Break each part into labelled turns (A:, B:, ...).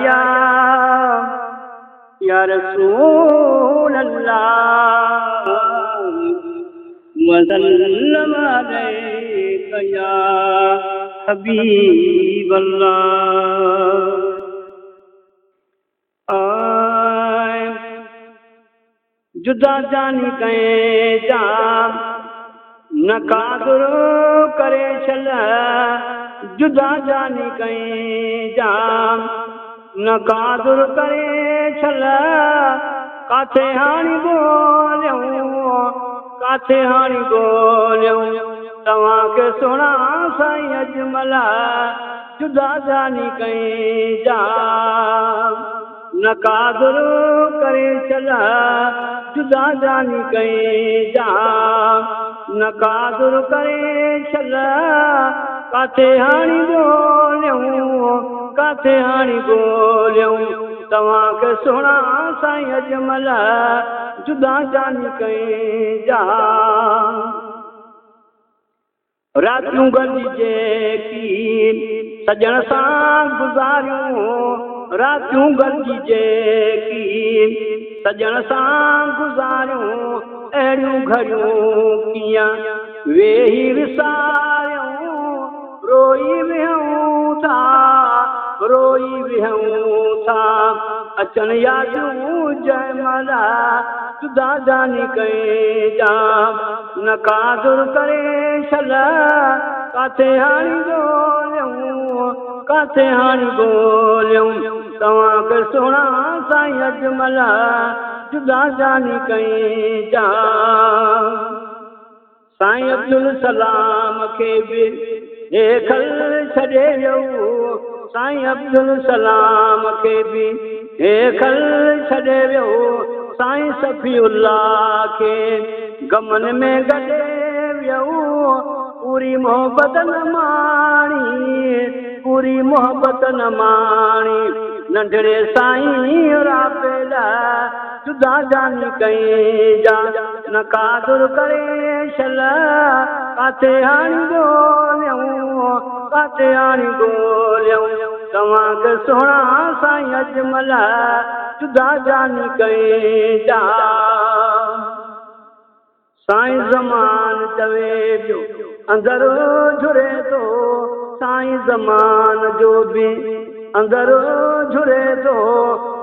A: یا یا رسول اللہ وسلم علیک یا حبیب اللہ آئے، جدا جانی کہیں جام نہ قادر کرے چل جدا جانی کہیں جام نہ قادر کرے چل کاتے ہانی بولیوں، کاتے ہانی بولیوں۔ تواں کے سنا سائی اجملہ جدا جانی کہیں جام نہ قادر کرے چلا جدا جانی کہیں جام نہ قادر کرے چلا کاتے ہانی بولیوں کاتے ہانی بولیوں تواں کے سنا سائیں اجمل جدا جانی کہیں جام راتوں گلیجے کی سجن سان گزاریوں راتوں گلیجے کی سجن سان گزاریوں اہڑیوں گھڑیوں کیاں ویہی روئی وہوں تھا روئی وہوں تھا اچن یادوں جے ملا جدا جانی کہیں جام نہ قادر کرے چلا کاتے ہانی بولیوں کاتے ہانی بولیوں تواں کے سونا سائیں اجمل جدا جانی کہیں جام سائیں عبدالسلام کے بھی ایکھل چھڑے ویو عبدالسلام کے بھی۔ ایکھل چھڑے ویو سائیں صفی اللہ کے۔ گمن میں گڈے ویو پوری محبت نہ پوری محبت نہ ننڈڑے سائیں رابلا جدا جانی کہیں جا، نہ قادر کرے چلا کاتے ہانی بولیوں کاتے ہانی بولیوں تواں کے سونا سائیں اجمل، جدا جانی کہیں جا۔ سائیں زمان چوے جو اندر جھرے تو سائیں زمان جو بھی اندر جھرے تو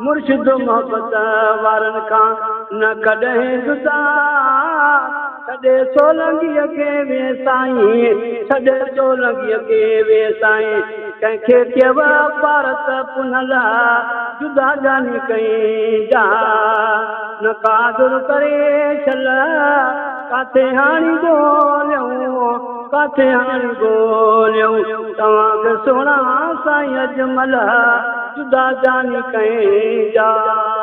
A: مرشد محبت وارن کان نہ کڈہیں جدا سڈے سولنگی اگے وے سائیں سڈے سولنگی اگے وے سائیں۔ کے کیوا پارت پنلا جدا جانی کہیں جا۔ نہ قادر کرے شلا کاتے ہانی گولیوں، کاتے ہانی گولیوں۔ تواں کے سونا سائیں اجملا جدا جانی کہیں جا